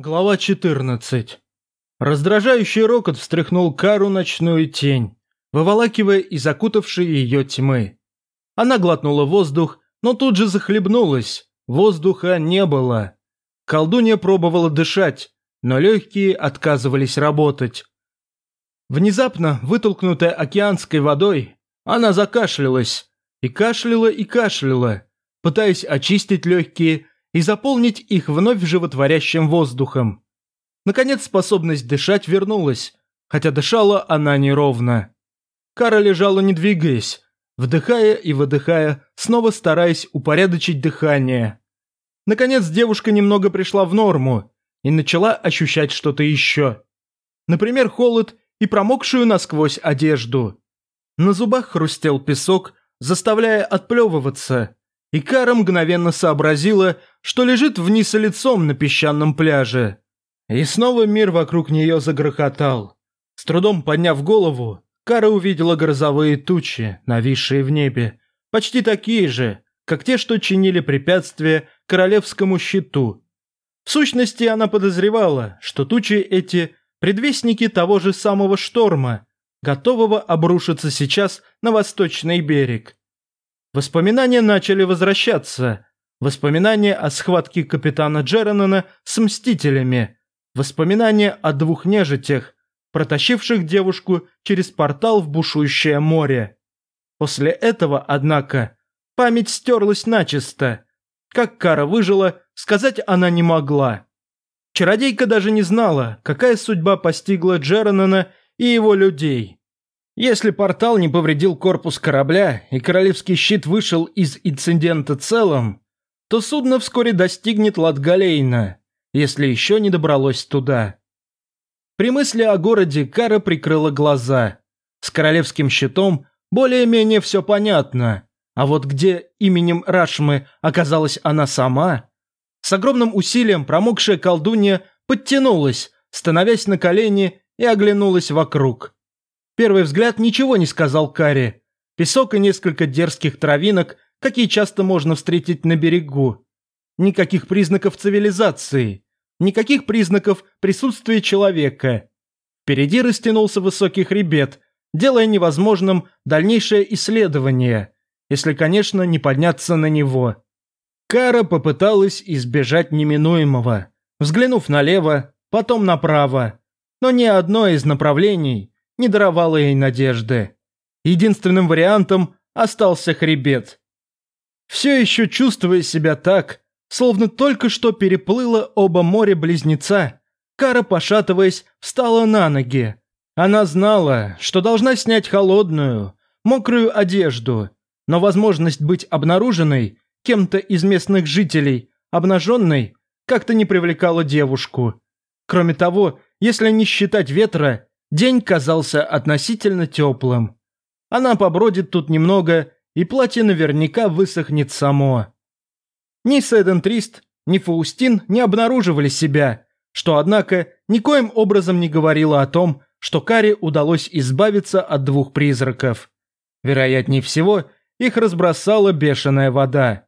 Глава 14. Раздражающий рокот встряхнул Кару ночную тень, выволакивая из закутавшей ее тьмы. Она глотнула воздух, но тут же захлебнулась. Воздуха не было. Колдунья пробовала дышать, но легкие отказывались работать. Внезапно, вытолкнутая океанской водой, она закашлялась. И кашляла, и кашляла, пытаясь очистить легкие и заполнить их вновь животворящим воздухом. Наконец способность дышать вернулась, хотя дышала она неровно. Кара лежала не двигаясь, вдыхая и выдыхая, снова стараясь упорядочить дыхание. Наконец девушка немного пришла в норму и начала ощущать что-то еще. Например, холод и промокшую насквозь одежду. На зубах хрустел песок, заставляя отплевываться, и Кара мгновенно сообразила, что лежит вниз лицом на песчаном пляже. И снова мир вокруг нее загрохотал. С трудом подняв голову, Кара увидела грозовые тучи, нависшие в небе, почти такие же, как те, что чинили препятствия королевскому щиту. В сущности, она подозревала, что тучи эти – предвестники того же самого шторма, готового обрушиться сейчас на восточный берег. Воспоминания начали возвращаться. Воспоминания о схватке капитана Джеранона с Мстителями. Воспоминания о двух нежитях, протащивших девушку через портал в бушующее море. После этого, однако, память стерлась начисто. Как Кара выжила, сказать она не могла. Чародейка даже не знала, какая судьба постигла Джеранона и его людей. Если портал не повредил корпус корабля и королевский щит вышел из инцидента целым, то судно вскоре достигнет Латгалейна, если еще не добралось туда. При мысли о городе Кара прикрыла глаза. С королевским щитом более-менее все понятно, а вот где именем Рашмы оказалась она сама? С огромным усилием промокшая колдунья подтянулась, становясь на колени и оглянулась вокруг. Первый взгляд ничего не сказал Карри. Песок и несколько дерзких травинок, какие часто можно встретить на берегу. Никаких признаков цивилизации. Никаких признаков присутствия человека. Впереди растянулся высокий хребет, делая невозможным дальнейшее исследование, если, конечно, не подняться на него. Кара попыталась избежать неминуемого, взглянув налево, потом направо, но ни одно из направлений не даровало ей надежды. Единственным вариантом остался хребет. Все еще чувствуя себя так, словно только что переплыла оба моря-близнеца, Кара, пошатываясь, встала на ноги. Она знала, что должна снять холодную, мокрую одежду, но возможность быть обнаруженной кем-то из местных жителей, обнаженной, как-то не привлекала девушку. Кроме того, если не считать ветра, День казался относительно теплым. Она побродит тут немного, и платье наверняка высохнет само. Ни Сэдден Трист, ни Фаустин не обнаруживали себя, что, однако, никоим образом не говорило о том, что Каре удалось избавиться от двух призраков. Вероятнее всего, их разбросала бешеная вода.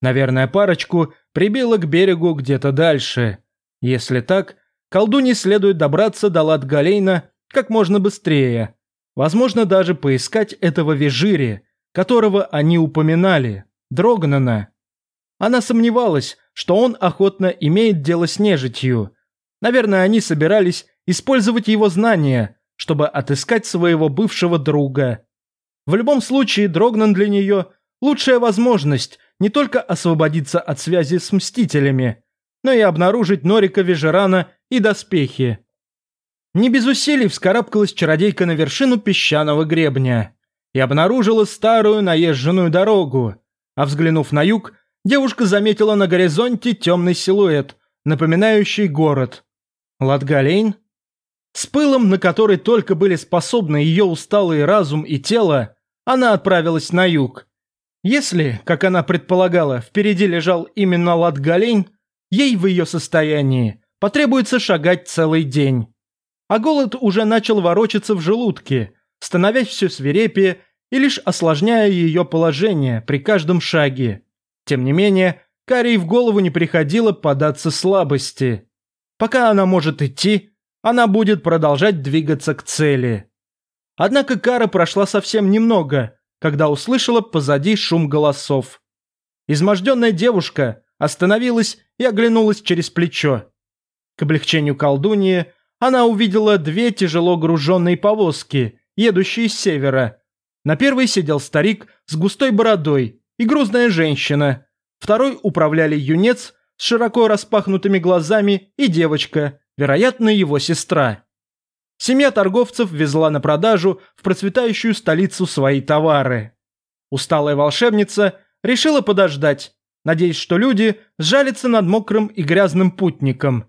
Наверное, парочку прибило к берегу где-то дальше. Если так, колдуне следует добраться до Латгалейна как можно быстрее. Возможно, даже поискать этого Вежири, которого они упоминали, Дрогнана. Она сомневалась, что он охотно имеет дело с нежитью. Наверное, они собирались использовать его знания, чтобы отыскать своего бывшего друга. В любом случае, Дрогнан для нее – лучшая возможность не только освободиться от связи с Мстителями, но и обнаружить Норика Вежерана и доспехи. Не без усилий вскарабкалась чародейка на вершину песчаного гребня и обнаружила старую наезженную дорогу, а взглянув на юг, девушка заметила на горизонте темный силуэт, напоминающий город. Латгалейн? С пылом, на который только были способны ее усталый разум и тело, она отправилась на юг. Если, как она предполагала, впереди лежал именно Латгалейн, ей в ее состоянии потребуется шагать целый день а голод уже начал ворочаться в желудке, становясь все свирепее и лишь осложняя ее положение при каждом шаге. Тем не менее, Карии в голову не приходило податься слабости. Пока она может идти, она будет продолжать двигаться к цели. Однако Кара прошла совсем немного, когда услышала позади шум голосов. Изможденная девушка остановилась и оглянулась через плечо. К облегчению колдуньи она увидела две тяжело груженные повозки, едущие с севера. На первой сидел старик с густой бородой и грузная женщина. Второй управляли юнец с широко распахнутыми глазами и девочка, вероятно, его сестра. Семья торговцев везла на продажу в процветающую столицу свои товары. Усталая волшебница решила подождать, надеясь, что люди сжалятся над мокрым и грязным путником.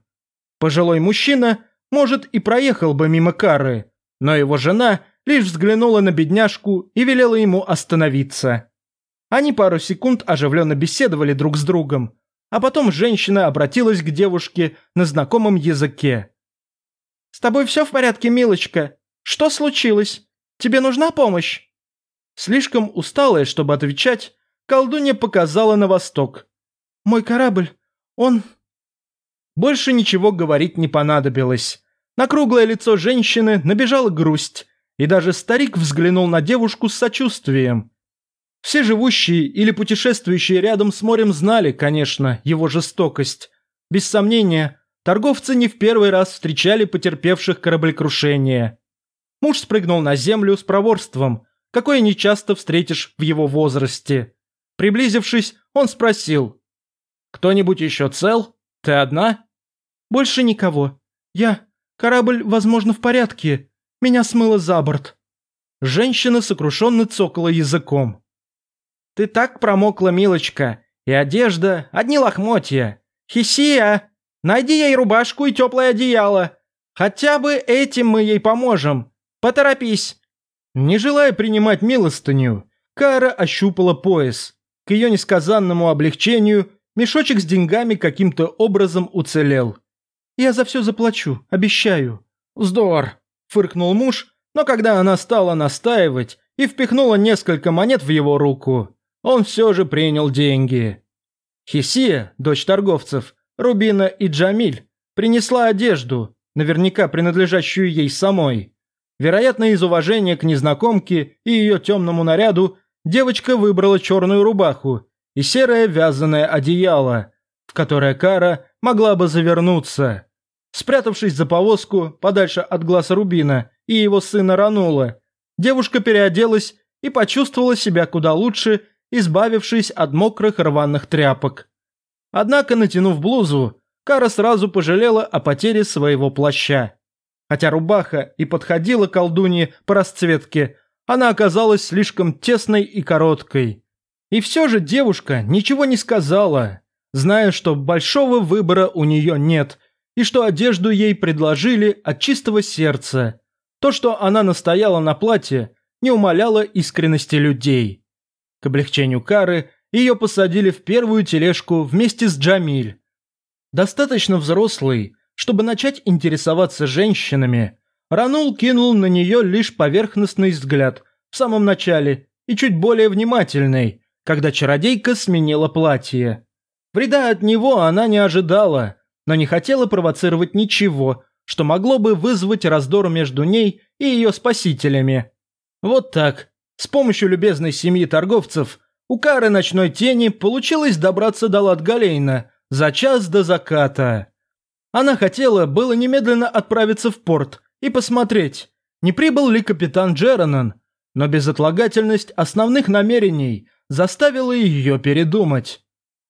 Пожилой мужчина, может, и проехал бы мимо кары, но его жена лишь взглянула на бедняжку и велела ему остановиться. Они пару секунд оживленно беседовали друг с другом, а потом женщина обратилась к девушке на знакомом языке. «С тобой все в порядке, милочка? Что случилось? Тебе нужна помощь?» Слишком усталая, чтобы отвечать, колдунья показала на восток. «Мой корабль, он...» Больше ничего говорить не понадобилось. На круглое лицо женщины набежала грусть, и даже старик взглянул на девушку с сочувствием. Все живущие или путешествующие рядом с морем знали, конечно, его жестокость. Без сомнения, торговцы не в первый раз встречали потерпевших кораблекрушение. Муж спрыгнул на землю с проворством, какое нечасто встретишь в его возрасте. Приблизившись, он спросил. «Кто-нибудь еще цел? Ты одна?» «Больше никого. Я... Корабль, возможно, в порядке. Меня смыло за борт». Женщина сокрушенно цокала языком. «Ты так промокла, милочка. И одежда, одни лохмотья. Хисия, найди ей рубашку и теплое одеяло. Хотя бы этим мы ей поможем. Поторопись». Не желая принимать милостыню, Кара ощупала пояс. К ее несказанному облегчению мешочек с деньгами каким-то образом уцелел. «Я за все заплачу, обещаю». «Вздор!» – фыркнул муж, но когда она стала настаивать и впихнула несколько монет в его руку, он все же принял деньги. Хисия, дочь торговцев, Рубина и Джамиль, принесла одежду, наверняка принадлежащую ей самой. Вероятно, из уважения к незнакомке и ее темному наряду девочка выбрала черную рубаху и серое вязаное одеяло, в которое Кара могла бы завернуться. Спрятавшись за повозку, подальше от глаз Рубина и его сына Ранула, девушка переоделась и почувствовала себя куда лучше, избавившись от мокрых рваных тряпок. Однако, натянув блузу, Кара сразу пожалела о потере своего плаща. Хотя рубаха и подходила колдунье по расцветке, она оказалась слишком тесной и короткой. И все же девушка ничего не сказала, зная, что большого выбора у нее нет, и что одежду ей предложили от чистого сердца. То, что она настояла на платье, не умаляло искренности людей. К облегчению Кары ее посадили в первую тележку вместе с Джамиль. Достаточно взрослый, чтобы начать интересоваться женщинами, Ранул кинул на нее лишь поверхностный взгляд в самом начале и чуть более внимательный, когда чародейка сменила платье. Вреда от него она не ожидала, но не хотела провоцировать ничего, что могло бы вызвать раздор между ней и ее спасителями. Вот так, с помощью любезной семьи торговцев, у Кары Ночной Тени получилось добраться до Латгалейна за час до заката. Она хотела было немедленно отправиться в порт и посмотреть, не прибыл ли капитан Джеранон, но безотлагательность основных намерений заставила ее передумать.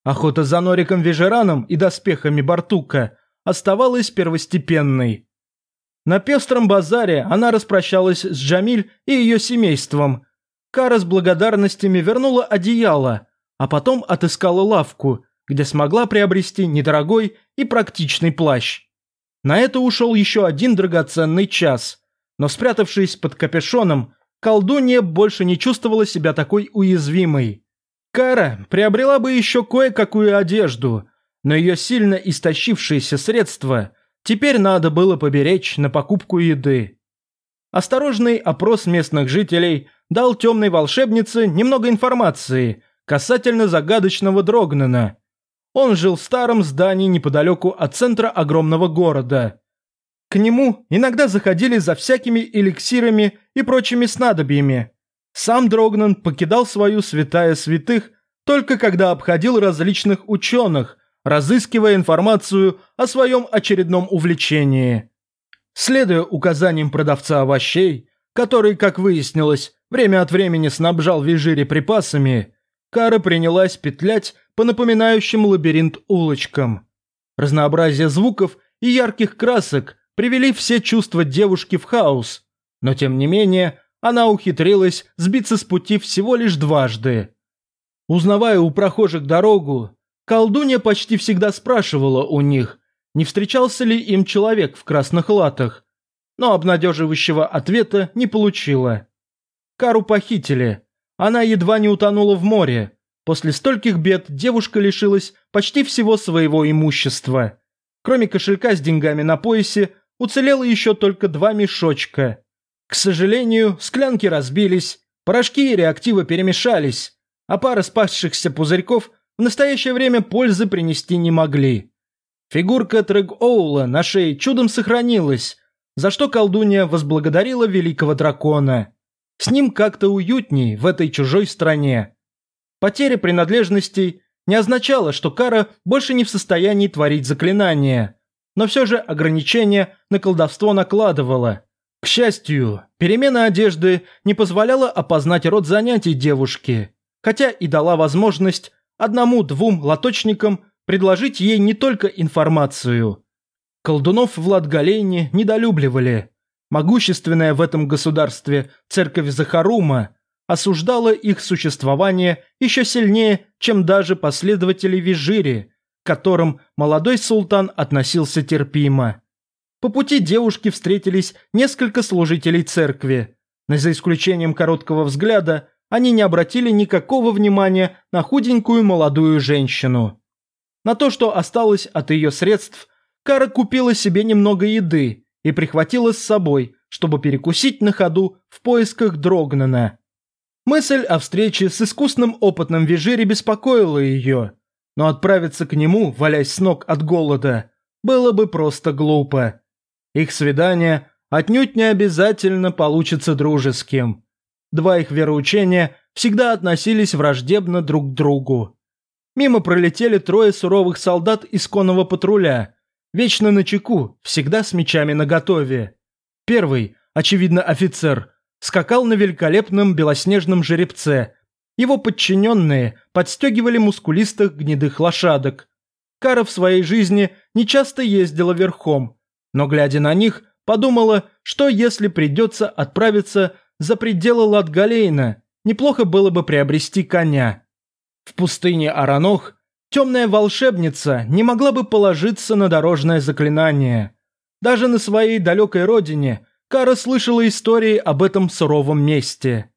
Охота за Нориком Вежераном и доспехами Бартука оставалась первостепенной. На пестром базаре она распрощалась с Джамиль и ее семейством. Кара с благодарностями вернула одеяло, а потом отыскала лавку, где смогла приобрести недорогой и практичный плащ. На это ушел еще один драгоценный час, но спрятавшись под капюшоном, колдунья больше не чувствовала себя такой уязвимой. Кара приобрела бы еще кое-какую одежду, но ее сильно истощившиеся средства теперь надо было поберечь на покупку еды. Осторожный опрос местных жителей дал темной волшебнице немного информации касательно загадочного Дрогнена. он жил в старом здании неподалеку от центра огромного города. К нему иногда заходили за всякими эликсирами и прочими снадобьями. Сам Дрогнан покидал свою святая святых только когда обходил различных ученых, разыскивая информацию о своем очередном увлечении. Следуя указаниям продавца овощей, который, как выяснилось, время от времени снабжал Вижире припасами, Кара принялась петлять по напоминающим лабиринт улочкам. Разнообразие звуков и ярких красок привели все чувства девушки в хаос, но тем не менее она ухитрилась сбиться с пути всего лишь дважды. Узнавая у прохожих дорогу, колдунья почти всегда спрашивала у них, не встречался ли им человек в красных латах, но обнадеживающего ответа не получила. Кару похитили. Она едва не утонула в море. После стольких бед девушка лишилась почти всего своего имущества. Кроме кошелька с деньгами на поясе, уцелело еще только два мешочка. К сожалению, склянки разбились, порошки и реактивы перемешались, а пара спасшихся пузырьков в настоящее время пользы принести не могли. Фигурка Трэг-Оула на шее чудом сохранилась, за что колдунья возблагодарила великого дракона. С ним как-то уютней в этой чужой стране. Потеря принадлежностей не означала, что Кара больше не в состоянии творить заклинания, но все же ограничения на колдовство накладывала. К счастью, перемена одежды не позволяла опознать род занятий девушки, хотя и дала возможность одному-двум лоточникам предложить ей не только информацию. Колдунов в Латгалейне недолюбливали. Могущественная в этом государстве церковь Захарума осуждала их существование еще сильнее, чем даже последователи Вижири, к которым молодой султан относился терпимо. По пути девушки встретились несколько служителей церкви, но за исключением короткого взгляда они не обратили никакого внимания на худенькую молодую женщину. На то, что осталось от ее средств, Кара купила себе немного еды и прихватила с собой, чтобы перекусить на ходу в поисках Дрогнана. Мысль о встрече с искусным опытным вижире беспокоила ее, но отправиться к нему, валясь с ног от голода, было бы просто глупо. Их свидание отнюдь не обязательно получится дружеским. Два их вероучения всегда относились враждебно друг к другу. Мимо пролетели трое суровых солдат из конного патруля, вечно на чеку, всегда с мечами наготове. Первый, очевидно офицер, скакал на великолепном белоснежном жеребце. Его подчиненные подстегивали мускулистых гнедых лошадок. Кара в своей жизни нечасто ездила верхом, но, глядя на них, подумала, что если придется отправиться за пределы Латгалейна, неплохо было бы приобрести коня. В пустыне Аранох темная волшебница не могла бы положиться на дорожное заклинание. Даже на своей далекой родине Кара слышала истории об этом суровом месте.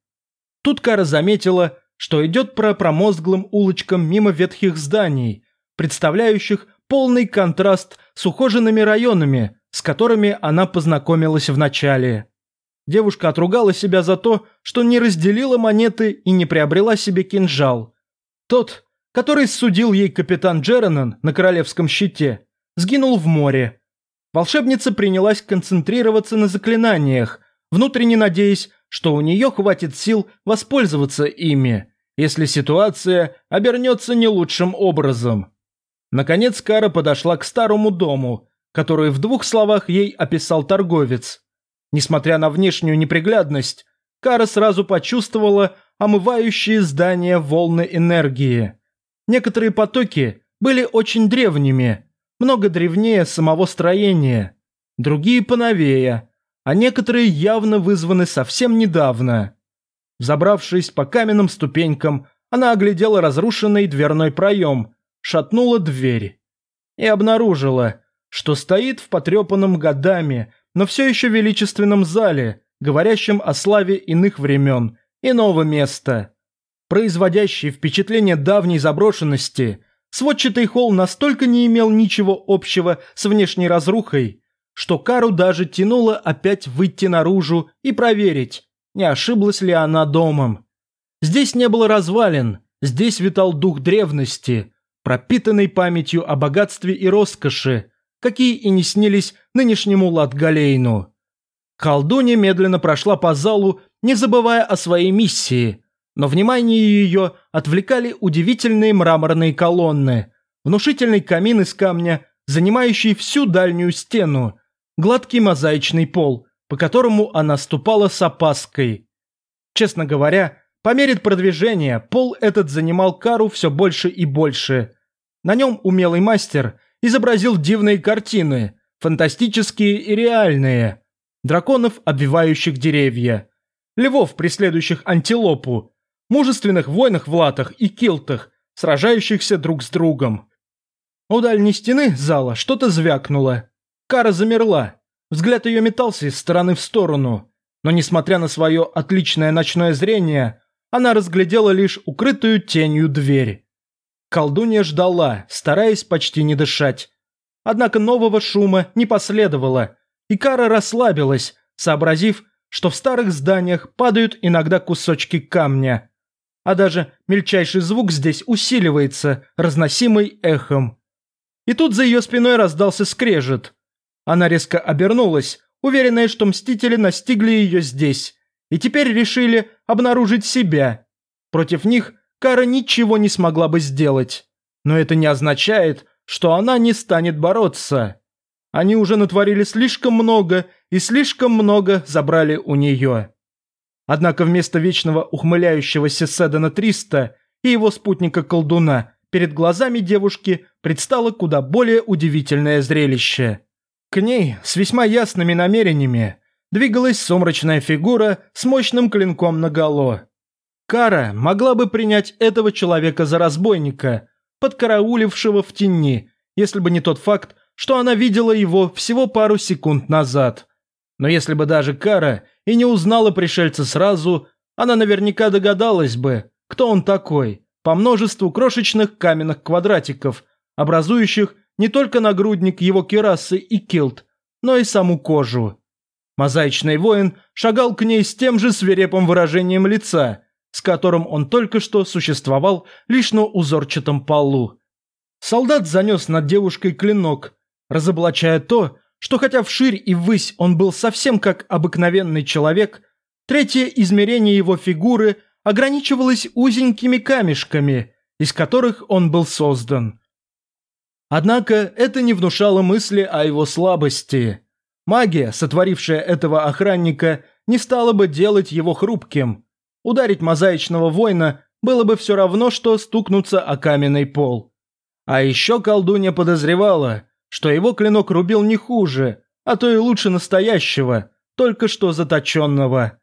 Тут Кара заметила, что идет по промозглым улочкам мимо ветхих зданий, представляющих полный контраст с ухоженными районами, с которыми она познакомилась в начале. Девушка отругала себя за то, что не разделила монеты и не приобрела себе кинжал – тот, который судил ей капитан Джеранон на королевском щите, сгинул в море. Волшебница принялась концентрироваться на заклинаниях, внутренне надеясь, что у нее хватит сил воспользоваться ими, если ситуация обернется не лучшим образом. Наконец Кара подошла к старому дому, который в двух словах ей описал торговец. Несмотря на внешнюю неприглядность, Кара сразу почувствовала омывающие здания волны энергии. Некоторые потоки были очень древними, много древнее самого строения, другие поновее, а некоторые явно вызваны совсем недавно. Забравшись по каменным ступенькам, она оглядела разрушенный дверной проем, шатнула дверь и обнаружила, что стоит в потрепанном годами, но все еще величественном зале, говорящем о славе иных времен иного места. Производящий впечатление давней заброшенности, сводчатый холл настолько не имел ничего общего с внешней разрухой, что Кару даже тянуло опять выйти наружу и проверить, не ошиблась ли она домом. Здесь не было развалин, здесь витал дух древности, пропитанный памятью о богатстве и роскоши, какие и не снились нынешнему Латгалейну. Колдунья медленно прошла по залу, не забывая о своей миссии, но внимание ее отвлекали удивительные мраморные колонны, внушительный камин из камня, занимающий всю дальнюю стену, гладкий мозаичный пол, по которому она ступала с опаской. Честно говоря, по мере продвижения пол этот занимал кару все больше и больше. На нем умелый мастер изобразил дивные картины, фантастические и реальные. Драконов, обвивающих деревья. Львов, преследующих антилопу. Мужественных воинов в латах и килтах, сражающихся друг с другом. У дальней стены зала что-то звякнуло. Кара замерла. Взгляд ее метался из стороны в сторону. Но несмотря на свое отличное ночное зрение, она разглядела лишь укрытую тенью дверь. Колдунья ждала, стараясь почти не дышать. Однако нового шума не последовало, и Кара расслабилась, сообразив, что в старых зданиях падают иногда кусочки камня. А даже мельчайший звук здесь усиливается, разносимый эхом. И тут за ее спиной раздался скрежет. Она резко обернулась, уверенная, что мстители настигли ее здесь, и теперь решили обнаружить себя. Против них Кара ничего не смогла бы сделать. Но это не означает, что она не станет бороться. Они уже натворили слишком много и слишком много забрали у нее. Однако вместо вечного ухмыляющегося Седана Триста и его спутника-колдуна перед глазами девушки предстало куда более удивительное зрелище. К ней с весьма ясными намерениями двигалась сумрачная фигура с мощным клинком наголо. Кара могла бы принять этого человека за разбойника, подкараулившего в тени, если бы не тот факт, что она видела его всего пару секунд назад. Но если бы даже Кара и не узнала пришельца сразу, она наверняка догадалась бы, кто он такой, по множеству крошечных каменных квадратиков, образующих не только нагрудник его керасы и килт, но и саму кожу. Мозаичный воин шагал к ней с тем же свирепым выражением лица, с которым он только что существовал лишь на узорчатом полу. Солдат занес над девушкой клинок, разоблачая то, что хотя вширь и ввысь он был совсем как обыкновенный человек, третье измерение его фигуры ограничивалось узенькими камешками, из которых он был создан. Однако это не внушало мысли о его слабости. Магия, сотворившая этого охранника, не стала бы делать его хрупким. Ударить мозаичного воина было бы все равно, что стукнуться о каменный пол. А еще колдунья подозревала, что его клинок рубил не хуже, а то и лучше настоящего, только что заточенного.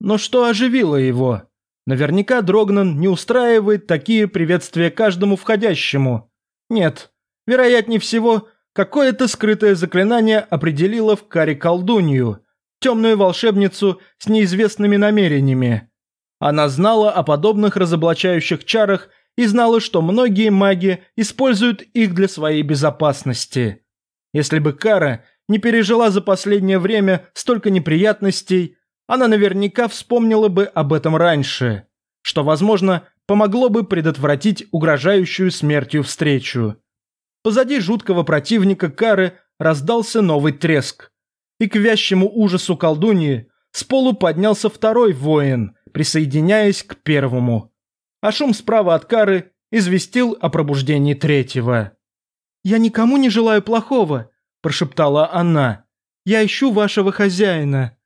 Но что оживило его? Наверняка Дрогнан не устраивает такие приветствия каждому входящему. Нет, Вероятнее всего, какое-то скрытое заклинание определило в каре колдунью, темную волшебницу с неизвестными намерениями. Она знала о подобных разоблачающих чарах и знала, что многие маги используют их для своей безопасности. Если бы Кара не пережила за последнее время столько неприятностей, она наверняка вспомнила бы об этом раньше, что, возможно, помогло бы предотвратить угрожающую смертью встречу. Позади жуткого противника Кары раздался новый треск. И к вящему ужасу колдуньи с полу поднялся второй воин, присоединяясь к первому. А шум справа от Кары известил о пробуждении третьего. «Я никому не желаю плохого», – прошептала она. «Я ищу вашего хозяина».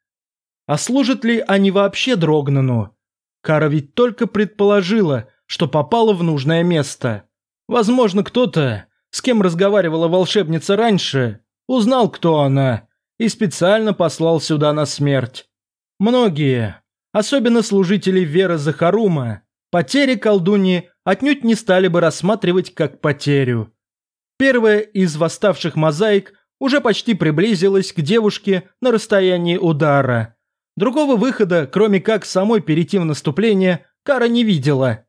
А служат ли они вообще Дрогнану? Кара ведь только предположила, что попала в нужное место. Возможно, кто-то с кем разговаривала волшебница раньше, узнал, кто она, и специально послал сюда на смерть. Многие, особенно служители Веры Захарума, потери колдуньи отнюдь не стали бы рассматривать как потерю. Первая из восставших мозаик уже почти приблизилась к девушке на расстоянии удара. Другого выхода, кроме как самой перейти в наступление, Кара не видела.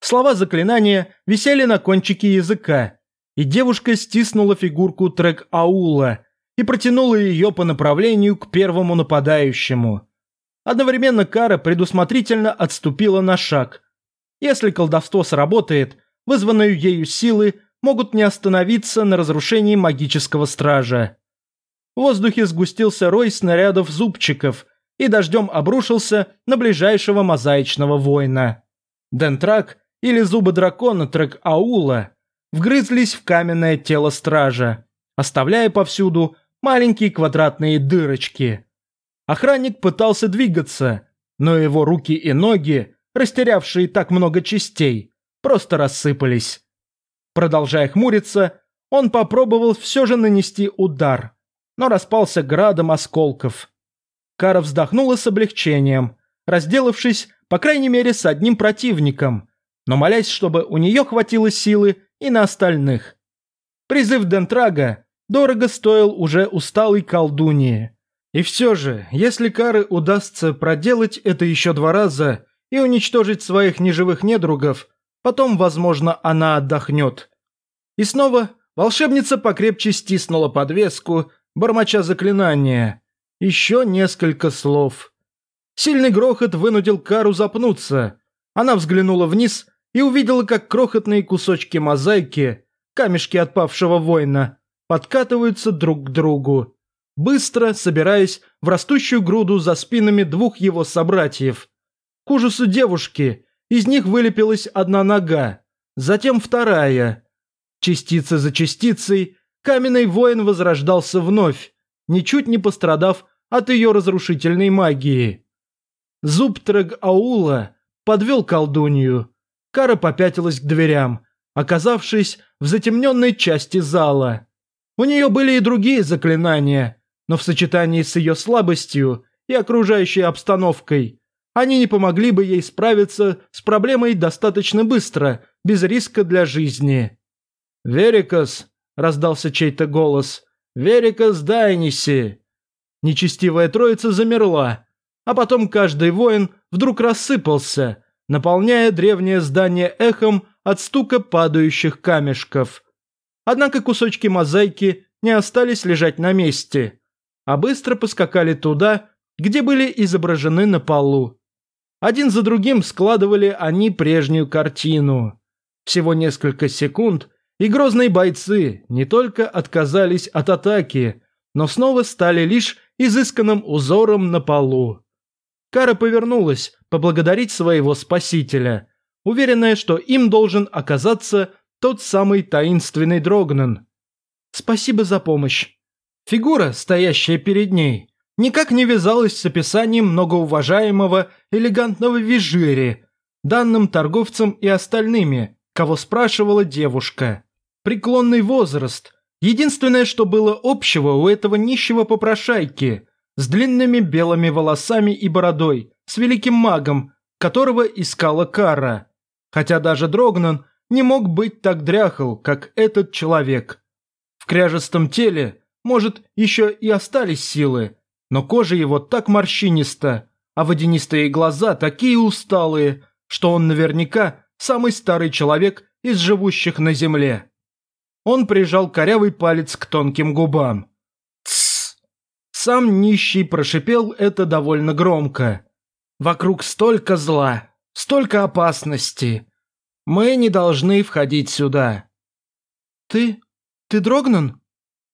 Слова заклинания висели на кончике языка, и девушка стиснула фигурку трек Аула и протянула ее по направлению к первому нападающему. Одновременно Кара предусмотрительно отступила на шаг. Если колдовство сработает, вызванную ею силы, могут не остановиться на разрушении магического стража. В воздухе сгустился рой снарядов-зубчиков и дождем обрушился на ближайшего мозаичного воина. Дентрак или зубы дракона Трек Аула вгрызлись в каменное тело стража, оставляя повсюду маленькие квадратные дырочки. Охранник пытался двигаться, но его руки и ноги, растерявшие так много частей, просто рассыпались. Продолжая хмуриться, он попробовал все же нанести удар, но распался градом осколков. Кара вздохнула с облегчением, разделавшись, по крайней мере, с одним противником, но молясь, чтобы у нее хватило силы и на остальных. Призыв Дентрага дорого стоил уже усталой колдуньи. И все же, если Кары удастся проделать это еще два раза и уничтожить своих неживых недругов, потом, возможно, она отдохнет. И снова волшебница покрепче стиснула подвеску, бормоча заклинания. Еще несколько слов. Сильный грохот вынудил Кару запнуться. Она взглянула вниз и увидела, как крохотные кусочки мозаики, камешки отпавшего воина, подкатываются друг к другу, быстро собираясь в растущую груду за спинами двух его собратьев. К ужасу девушки из них вылепилась одна нога, затем вторая. Частица за частицей каменный воин возрождался вновь, ничуть не пострадав от ее разрушительной магии. Зуб Трэг-Аула подвел колдунью, Кара попятилась к дверям, оказавшись в затемненной части зала. У нее были и другие заклинания, но в сочетании с ее слабостью и окружающей обстановкой они не помогли бы ей справиться с проблемой достаточно быстро, без риска для жизни. «Верикас!» – раздался чей-то голос. «Верикас Дайниси!» Нечестивая троица замерла, а потом каждый воин вдруг рассыпался, наполняя древнее здание эхом от стука падающих камешков. Однако кусочки мозаики не остались лежать на месте, а быстро поскакали туда, где были изображены на полу. Один за другим складывали они прежнюю картину. Всего несколько секунд, и грозные бойцы не только отказались от атаки, но снова стали лишь изысканным узором на полу. Кара повернулась поблагодарить своего спасителя, уверенная, что им должен оказаться тот самый таинственный Дрогнан. «Спасибо за помощь». Фигура, стоящая перед ней, никак не вязалась с описанием многоуважаемого элегантного вижири, данным торговцам и остальными, кого спрашивала девушка. Преклонный возраст – единственное, что было общего у этого нищего попрошайки – с длинными белыми волосами и бородой, с великим магом, которого искала Кара. Хотя даже Дрогнан не мог быть так дряхл, как этот человек. В кряжестом теле, может, еще и остались силы, но кожа его так морщиниста, а водянистые глаза такие усталые, что он наверняка самый старый человек из живущих на земле. Он прижал корявый палец к тонким губам. Сам нищий прошипел это довольно громко. «Вокруг столько зла, столько опасности. Мы не должны входить сюда». «Ты... ты дрогнан?»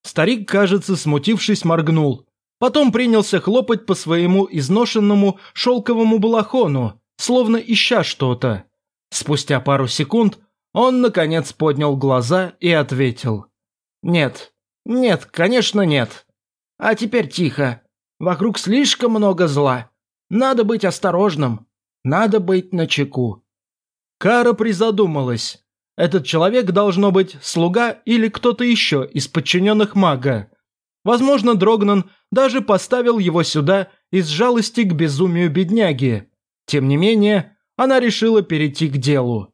Старик, кажется, смутившись, моргнул. Потом принялся хлопать по своему изношенному шелковому балахону, словно ища что-то. Спустя пару секунд он, наконец, поднял глаза и ответил. «Нет, нет, конечно нет. А теперь тихо. Вокруг слишком много зла. Надо быть осторожным. Надо быть начеку. Кара призадумалась. Этот человек должно быть слуга или кто-то еще из подчиненных мага. Возможно, Дрогнан даже поставил его сюда из жалости к безумию бедняги. Тем не менее, она решила перейти к делу.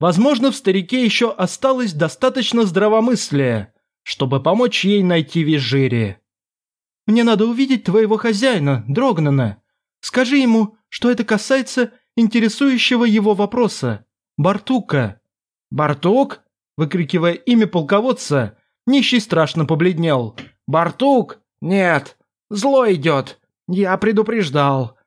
Возможно, в старике еще осталось достаточно здравомыслия, чтобы помочь ей найти Вижири. Мне надо увидеть твоего хозяина, Дрогнана. Скажи ему, что это касается интересующего его вопроса. Бартука». «Бартук?» Выкрикивая имя полководца, нищий страшно побледнел. «Бартук? Нет, зло идет. Я предупреждал».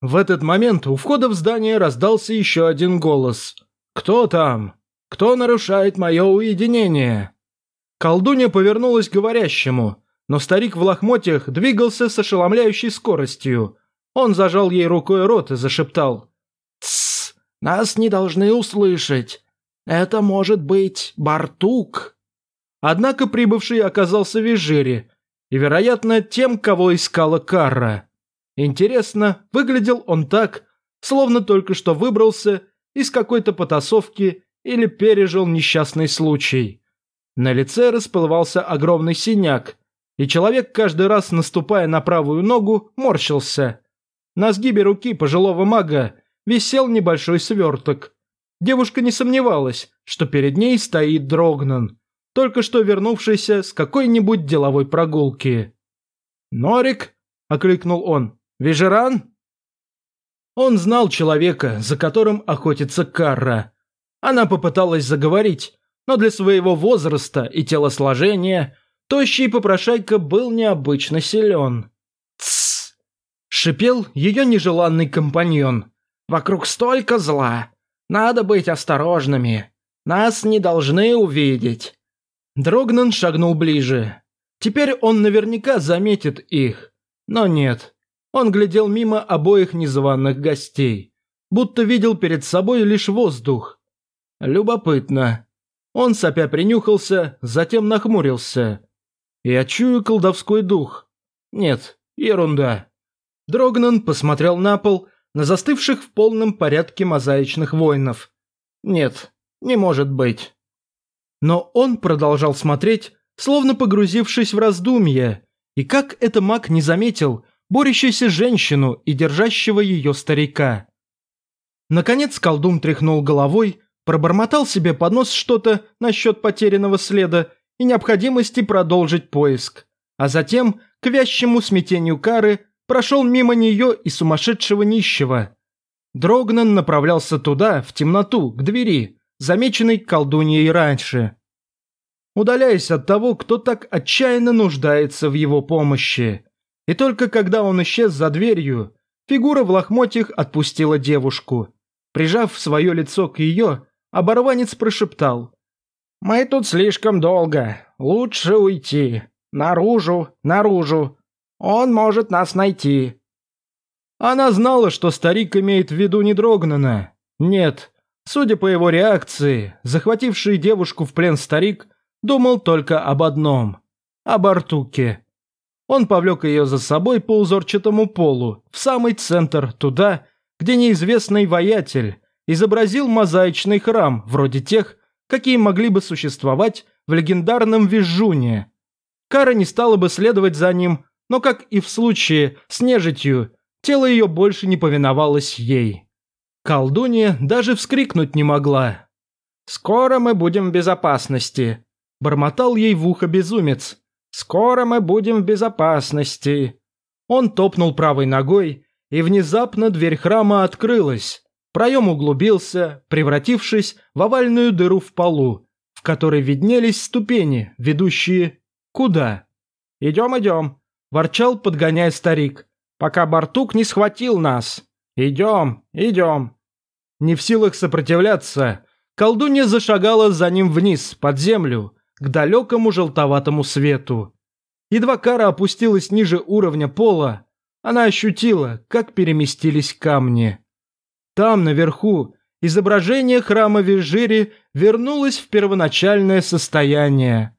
В этот момент у входа в здание раздался еще один голос. «Кто там?» Кто нарушает мое уединение?» Колдунья повернулась к говорящему, но старик в лохмотьях двигался с ошеломляющей скоростью. Он зажал ей рукой рот и зашептал. «Тссс, нас не должны услышать. Это может быть Бартук». Однако прибывший оказался в Вижире, и, вероятно, тем, кого искала Карра. Интересно, выглядел он так, словно только что выбрался из какой-то потасовки или пережил несчастный случай. На лице расплывался огромный синяк, и человек каждый раз, наступая на правую ногу, морщился. На сгибе руки пожилого мага висел небольшой сверток. Девушка не сомневалась, что перед ней стоит Дрогнан, только что вернувшийся с какой-нибудь деловой прогулки. «Норик!» – окликнул он. «Вижеран?» Он знал человека, за которым охотится Карра. Она попыталась заговорить, но для своего возраста и телосложения тощий попрошайка был необычно силен. «Тссс!» – шипел ее нежеланный компаньон. «Вокруг столько зла. Надо быть осторожными. Нас не должны увидеть». Дрогнан шагнул ближе. Теперь он наверняка заметит их. Но нет, он глядел мимо обоих незваных гостей, будто видел перед собой лишь воздух. Любопытно. Он сопя принюхался, затем нахмурился. Я чую колдовской дух. Нет, ерунда. Дрогнан посмотрел на пол, на застывших в полном порядке мозаичных воинов. Нет, не может быть. Но он продолжал смотреть, словно погрузившись в раздумья, и как это маг не заметил, борющейся женщину и держащего ее старика. Наконец колдун тряхнул головой, пробормотал себе под нос что-то насчет потерянного следа и необходимости продолжить поиск, а затем, к вящему смятению кары, прошел мимо нее и сумасшедшего нищего. Дрогнан направлялся туда, в темноту, к двери, замеченной колдуньей раньше. Удаляясь от того, кто так отчаянно нуждается в его помощи. И только когда он исчез за дверью, фигура в лохмотьях отпустила девушку. Прижав свое лицо к ее, оборванец прошептал. «Мы тут слишком долго. Лучше уйти. Наружу, наружу. Он может нас найти». Она знала, что старик имеет в виду не Дрогнана. Нет, судя по его реакции, захвативший девушку в плен старик думал только об одном – об Артуке. Он повлек ее за собой по узорчатому полу, в самый центр, туда, где неизвестный воятель изобразил мозаичный храм, вроде тех, какие могли бы существовать в легендарном Визжуне. Кара не стала бы следовать за ним, но, как и в случае с нежитью, тело ее больше не повиновалось ей. Колдунья даже вскрикнуть не могла. «Скоро мы будем в безопасности», – бормотал ей в ухо безумец. «Скоро мы будем в безопасности». Он топнул правой ногой, и внезапно дверь храма открылась. Проем углубился, превратившись в овальную дыру в полу, в которой виднелись ступени, ведущие куда. «Идем, идем», – ворчал, подгоняя старик, «пока Бартук не схватил нас. Идем, идем». Не в силах сопротивляться, колдунья зашагала за ним вниз, под землю, к далекому желтоватому свету. Едва кара опустилась ниже уровня пола, она ощутила, как переместились камни. Там, наверху, изображение храма Вижири вернулось в первоначальное состояние.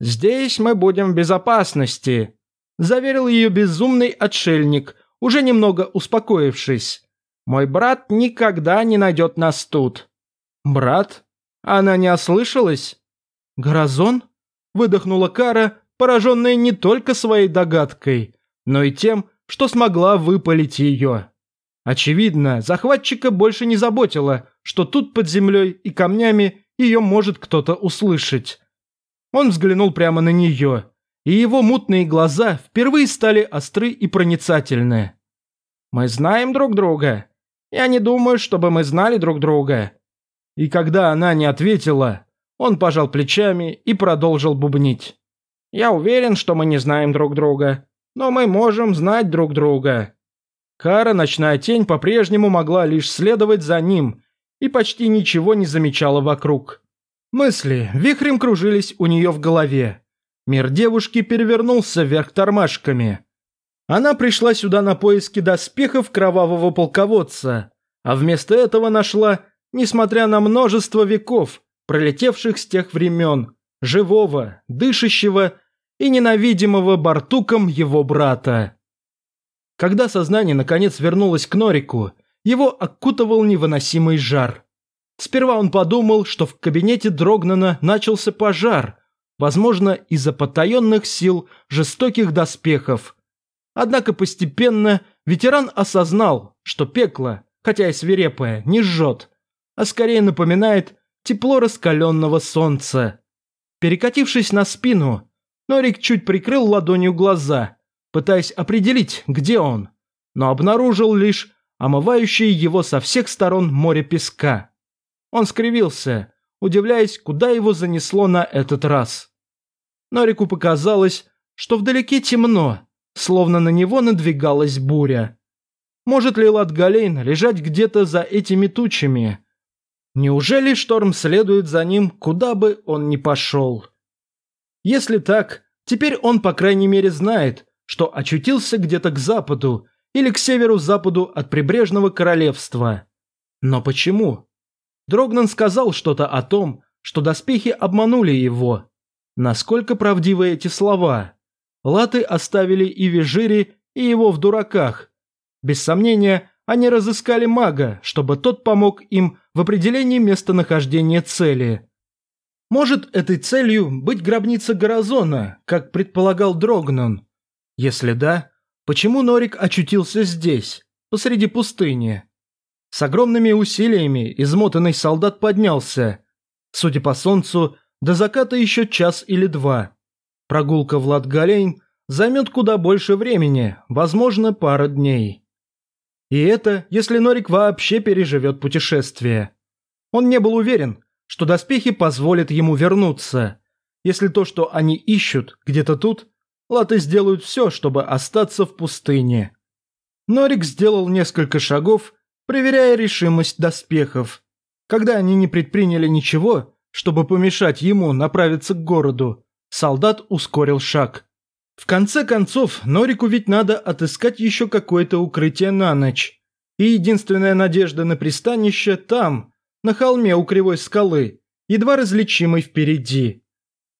«Здесь мы будем в безопасности», – заверил ее безумный отшельник, уже немного успокоившись. «Мой брат никогда не найдет нас тут». «Брат? Она не ослышалась?» «Горазон?» – выдохнула Кара, пораженная не только своей догадкой, но и тем, что смогла выпалить ее. Очевидно, захватчика больше не заботило, что тут под землей и камнями ее может кто-то услышать. Он взглянул прямо на нее, и его мутные глаза впервые стали остры и проницательны. «Мы знаем друг друга. Я не думаю, чтобы мы знали друг друга». И когда она не ответила, он пожал плечами и продолжил бубнить. «Я уверен, что мы не знаем друг друга, но мы можем знать друг друга». Кара, ночная тень, по-прежнему могла лишь следовать за ним и почти ничего не замечала вокруг. Мысли вихрем кружились у нее в голове. Мир девушки перевернулся вверх тормашками. Она пришла сюда на поиски доспехов кровавого полководца, а вместо этого нашла, несмотря на множество веков, пролетевших с тех времен, живого, дышащего и ненавидимого Бартуком его брата. Когда сознание наконец вернулось к Норику, его окутывал невыносимый жар. Сперва он подумал, что в кабинете Дрогнана начался пожар, возможно, из-за потаенных сил жестоких доспехов. Однако постепенно ветеран осознал, что пекло, хотя и свирепое, не жжет, а скорее напоминает тепло раскаленного солнца. Перекатившись на спину, Норик чуть прикрыл ладонью глаза, пытаясь определить, где он, но обнаружил лишь омывающее его со всех сторон море песка. Он скривился, удивляясь, куда его занесло на этот раз. Норику показалось, что вдалеке темно, словно на него надвигалась буря. Может ли Латгалейн лежать где-то за этими тучами? Неужели шторм следует за ним, куда бы он ни пошел? Если так, теперь он, по крайней мере, знает, что очутился где-то к западу или к северу-западу от прибрежного королевства. Но почему? Дрогнан сказал что-то о том, что доспехи обманули его. Насколько правдивы эти слова? Латы оставили и Вижири, и его в дураках. Без сомнения, они разыскали мага, чтобы тот помог им в определении местонахождения цели. Может этой целью быть гробница Горазона, как предполагал Дрогнан? Если да, почему Норик очутился здесь, посреди пустыни? С огромными усилиями измотанный солдат поднялся. Судя по солнцу, до заката еще час или два. Прогулка в Латгалейн займет куда больше времени, возможно, пара дней. И это, если Норик вообще переживет путешествие. Он не был уверен, что доспехи позволят ему вернуться. Если то, что они ищут, где-то тут, латы сделают все, чтобы остаться в пустыне. Норик сделал несколько шагов проверяя решимость доспехов. Когда они не предприняли ничего, чтобы помешать ему направиться к городу, солдат ускорил шаг. В конце концов, Норику ведь надо отыскать еще какое-то укрытие на ночь. И единственная надежда на пристанище там, на холме у кривой скалы, едва различимой впереди.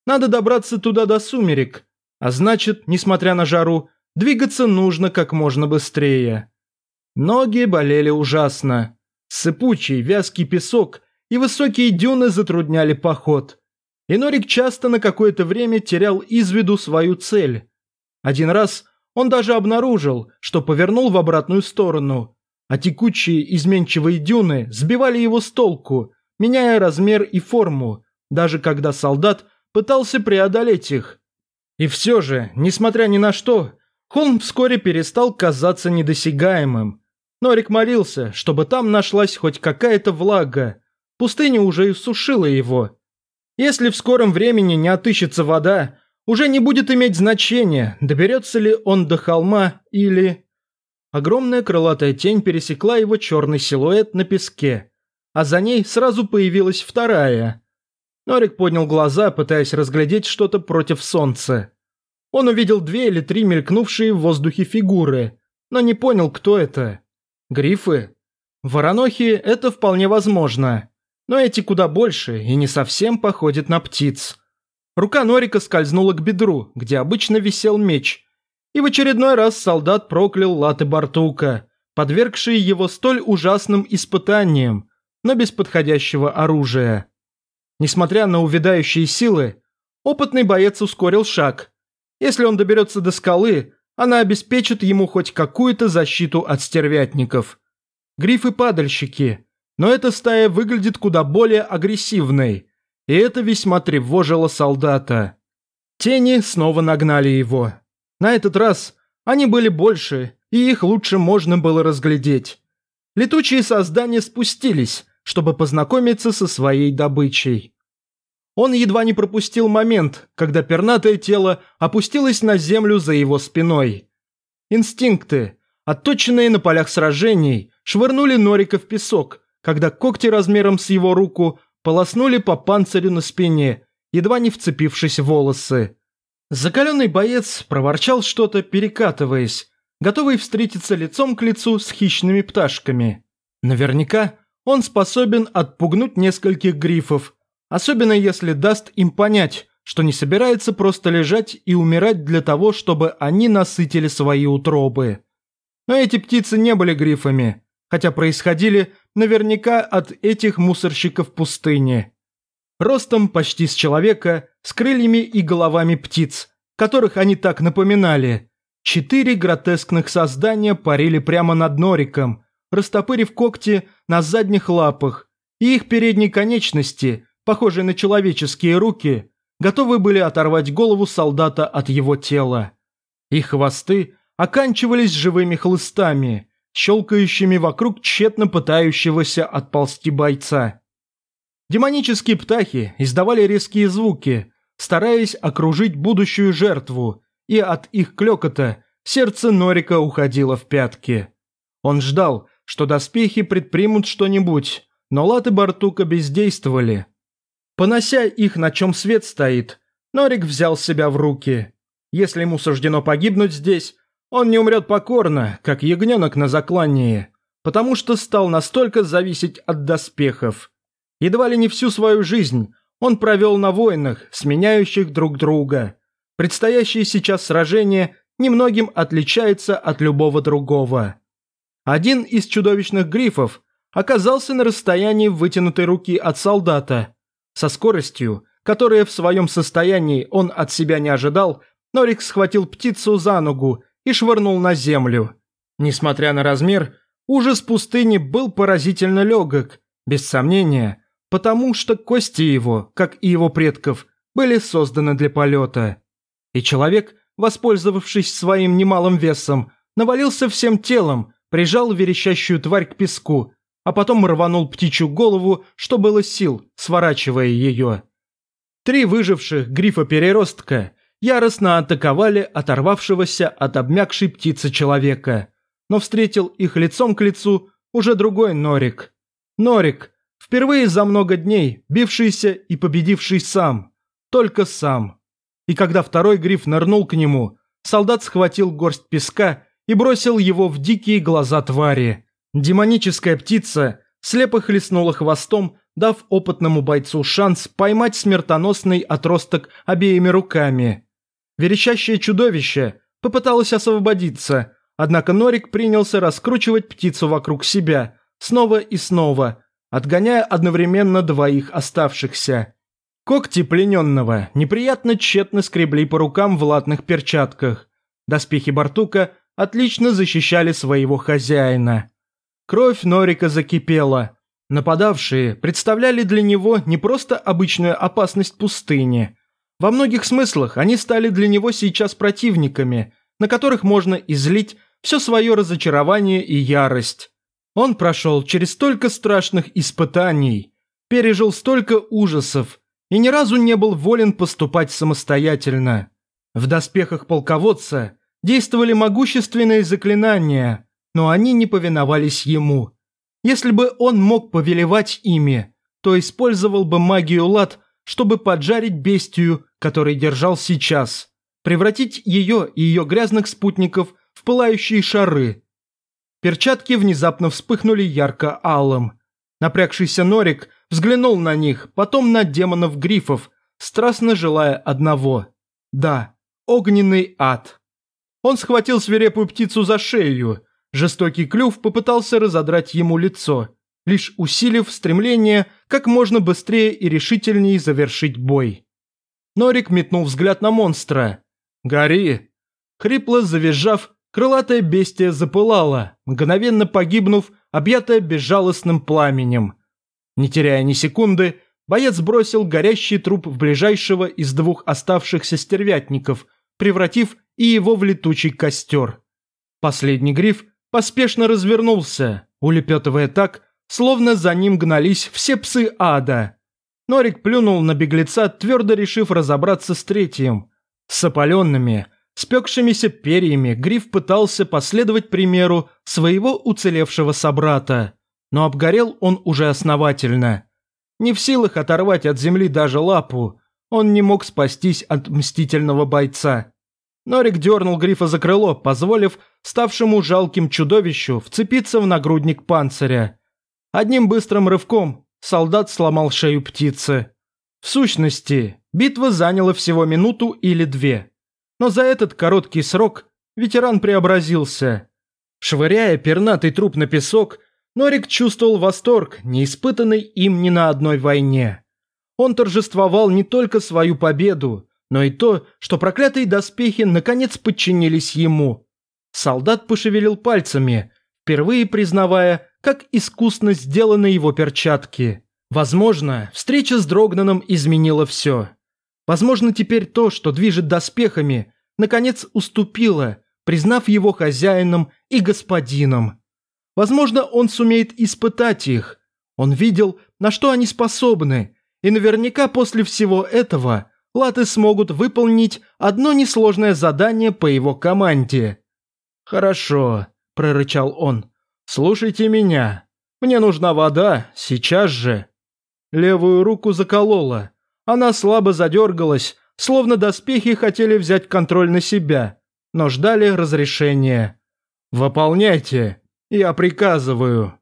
Надо добраться туда до сумерек, а значит, несмотря на жару, двигаться нужно как можно быстрее. Ноги болели ужасно. Сыпучий, вязкий песок и высокие дюны затрудняли поход. И Норик часто на какое-то время терял из виду свою цель. Один раз он даже обнаружил, что повернул в обратную сторону, а текучие изменчивые дюны сбивали его с толку, меняя размер и форму, даже когда солдат пытался преодолеть их. И все же, несмотря ни на что, холм вскоре перестал казаться недосягаемым, Норик молился, чтобы там нашлась хоть какая-то влага. Пустыня уже иссушила его. Если в скором времени не отыщется вода, уже не будет иметь значения, доберется ли он до холма или... Огромная крылатая тень пересекла его черный силуэт на песке, а за ней сразу появилась вторая. Норик поднял глаза, пытаясь разглядеть что-то против солнца. Он увидел две или три мелькнувшие в воздухе фигуры, но не понял, кто это. Грифы? Воронохи – это вполне возможно. Но эти куда больше и не совсем походят на птиц. Рука Норика скользнула к бедру, где обычно висел меч. И в очередной раз солдат проклял латы Бартука, подвергшие его столь ужасным испытаниям, но без подходящего оружия. Несмотря на увядающие силы, опытный боец ускорил шаг. Если он доберется до скалы, она обеспечит ему хоть какую-то защиту от стервятников. Грифы-падальщики. Но эта стая выглядит куда более агрессивной. И это весьма тревожило солдата. Тени снова нагнали его. На этот раз они были больше, и их лучше можно было разглядеть. Летучие создания спустились, чтобы познакомиться со своей добычей. Он едва не пропустил момент, когда пернатое тело опустилось на землю за его спиной. Инстинкты, отточенные на полях сражений, швырнули Норика в песок, когда когти размером с его руку полоснули по панцирю на спине, едва не вцепившись в волосы. Закаленный боец проворчал что-то, перекатываясь, готовый встретиться лицом к лицу с хищными пташками. Наверняка он способен отпугнуть нескольких грифов, особенно если даст им понять, что не собирается просто лежать и умирать для того, чтобы они насытили свои утробы. Но эти птицы не были грифами, хотя происходили наверняка от этих мусорщиков пустыни. Ростом почти с человека, с крыльями и головами птиц, которых они так напоминали. Четыре гротескных создания парили прямо над Нориком, растопырив когти на задних лапах, и их передние конечности, похожие на человеческие руки, готовы были оторвать голову солдата от его тела. Их хвосты оканчивались живыми хлыстами, щелкающими вокруг тщетно пытающегося отползти бойца. Демонические птахи издавали резкие звуки, стараясь окружить будущую жертву, и от их клёкота сердце Норика уходило в пятки. Он ждал, что доспехи предпримут что-нибудь, но латы Бартука бездействовали. Понося их на чем свет стоит, Норик взял себя в руки. Если ему суждено погибнуть здесь, он не умрет покорно, как ягненок на заклании, потому что стал настолько зависеть от доспехов. Едва ли не всю свою жизнь он провел на войнах, сменяющих друг друга. Предстоящее сейчас сражение немногим отличается от любого другого. Один из чудовищных грифов оказался на расстоянии вытянутой руки от солдата. Со скоростью, которая в своем состоянии он от себя не ожидал, Норик схватил птицу за ногу и швырнул на землю. Несмотря на размер, ужас пустыни был поразительно легок, без сомнения, потому что кости его, как и его предков, были созданы для полета. И человек, воспользовавшись своим немалым весом, навалился всем телом, прижал верещащую тварь к песку, а потом рванул птичью голову, что было сил, сворачивая ее. Три выживших грифа-переростка яростно атаковали оторвавшегося от обмякшей птицы человека, но встретил их лицом к лицу уже другой Норик. Норик, впервые за много дней бившийся и победивший сам, только сам. И когда второй гриф нырнул к нему, солдат схватил горсть песка и бросил его в дикие глаза твари. Демоническая птица слепо хлестнула хвостом, дав опытному бойцу шанс поймать смертоносный отросток обеими руками. Верещащее чудовище попыталось освободиться, однако Норик принялся раскручивать птицу вокруг себя, снова и снова, отгоняя одновременно двоих оставшихся. Когти плененного неприятно тщетно скребли по рукам в латных перчатках. Доспехи Бартука отлично защищали своего хозяина. Кровь Норика закипела. Нападавшие представляли для него не просто обычную опасность пустыни. Во многих смыслах они стали для него сейчас противниками, на которых можно излить все свое разочарование и ярость. Он прошел через столько страшных испытаний, пережил столько ужасов и ни разу не был волен поступать самостоятельно. В доспехах полководца действовали могущественные заклинания, но они не повиновались ему. Если бы он мог повелевать ими, то использовал бы магию лад, чтобы поджарить бестию, который держал сейчас, превратить ее и ее грязных спутников в пылающие шары. Перчатки внезапно вспыхнули ярко-алым. Напрягшийся Норик взглянул на них, потом на демонов-грифов, страстно желая одного. Да, огненный ад. Он схватил свирепую птицу за шею. Жестокий клюв попытался разодрать ему лицо, лишь усилив стремление как можно быстрее и решительнее завершить бой. Норик метнул взгляд на монстра. «Гори!» Хрипло завизжав, крылатое бестие запылало, мгновенно погибнув, объятое безжалостным пламенем. Не теряя ни секунды, боец бросил горящий труп в ближайшего из двух оставшихся стервятников, превратив и его в летучий костер. Последний гриф поспешно развернулся, улепетывая так, словно за ним гнались все псы ада. Норик плюнул на беглеца, твердо решив разобраться с третьим. С опаленными, спекшимися перьями гриф пытался последовать примеру своего уцелевшего собрата, но обгорел он уже основательно. Не в силах оторвать от земли даже лапу, он не мог спастись от мстительного бойца. Норик дернул грифа за крыло, позволив ставшему жалким чудовищу вцепиться в нагрудник панциря. Одним быстрым рывком солдат сломал шею птицы. В сущности, битва заняла всего минуту или две. Но за этот короткий срок ветеран преобразился. Швыряя пернатый труп на песок, Норик чувствовал восторг, не испытанный им ни на одной войне. Он торжествовал не только свою победу, но и то, что проклятые доспехи наконец подчинились ему. Солдат пошевелил пальцами, впервые признавая, как искусно сделаны его перчатки. Возможно, встреча с Дрогнаном изменила все. Возможно, теперь то, что движет доспехами, наконец уступило, признав его хозяином и господином. Возможно, он сумеет испытать их. Он видел, на что они способны, и наверняка после всего этого латы смогут выполнить одно несложное задание по его команде. «Хорошо», – прорычал он. «Слушайте меня. Мне нужна вода, сейчас же». Левую руку заколола. Она слабо задергалась, словно доспехи хотели взять контроль на себя, но ждали разрешения. «Выполняйте, я приказываю».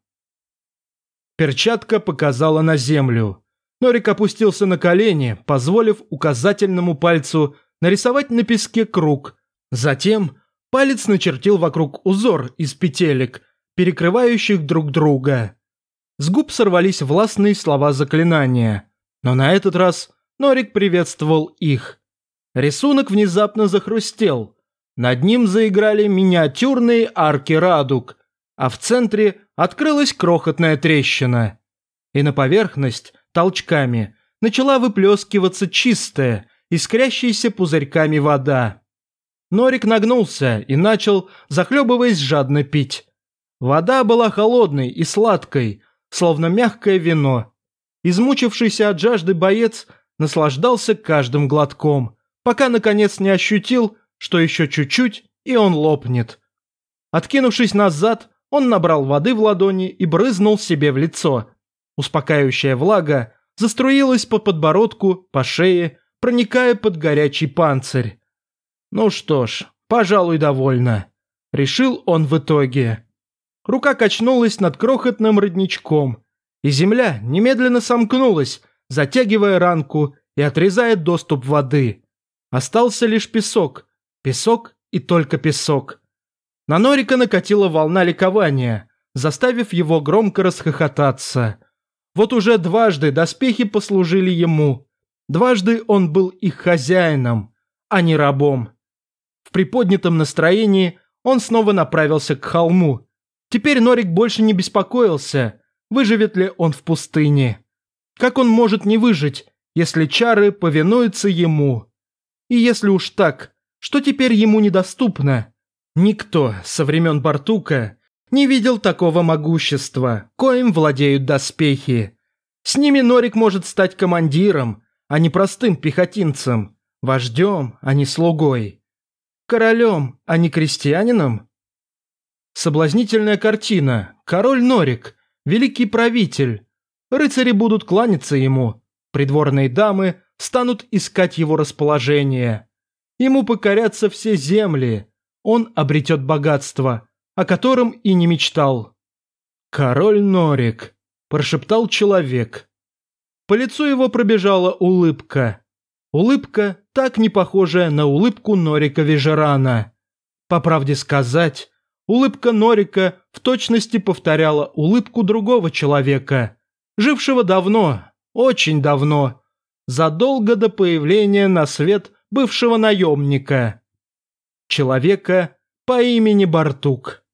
Перчатка показала на землю. Норик опустился на колени, позволив указательному пальцу нарисовать на песке круг. Затем палец начертил вокруг узор из петелек, перекрывающих друг друга. С губ сорвались властные слова заклинания, но на этот раз Норик приветствовал их. Рисунок внезапно захрустел. Над ним заиграли миниатюрные арки радуг, а в центре открылась крохотная трещина. И на поверхность толчками начала выплескиваться чистая, искрящаяся пузырьками вода. Норик нагнулся и начал, захлебываясь, жадно пить. Вода была холодной и сладкой, словно мягкое вино. Измучившийся от жажды боец наслаждался каждым глотком, пока наконец не ощутил, что еще чуть-чуть, и он лопнет. Откинувшись назад, он набрал воды в ладони и брызнул себе в лицо. Успокаивающая влага заструилась по подбородку, по шее, проникая под горячий панцирь. Ну что ж, пожалуй, довольно. Решил он в итоге. Рука качнулась над крохотным родничком, и земля немедленно сомкнулась, затягивая ранку и отрезая доступ воды. Остался лишь песок, песок и только песок. На Норика накатила волна ликования, заставив его громко расхохотаться. Вот уже дважды доспехи послужили ему. Дважды он был их хозяином, а не рабом. В приподнятом настроении он снова направился к холму, Теперь Норик больше не беспокоился, выживет ли он в пустыне. Как он может не выжить, если чары повинуются ему? И если уж так, что теперь ему недоступно? Никто со времен Бартука не видел такого могущества, коим владеют доспехи. С ними Норик может стать командиром, а не простым пехотинцем, вождем, а не слугой, королем, а не крестьянином. Соблазнительная картина. Король Норик. Великий правитель. Рыцари будут кланяться ему. Придворные дамы станут искать его расположение. Ему покорятся все земли. Он обретет богатство, о котором и не мечтал. «Король Норик», – прошептал человек. По лицу его пробежала улыбка. Улыбка, так не похожая на улыбку Норика Вежерана. По правде сказать, Улыбка Норика в точности повторяла улыбку другого человека, жившего давно, очень давно, задолго до появления на свет бывшего наемника. Человека по имени Бартук.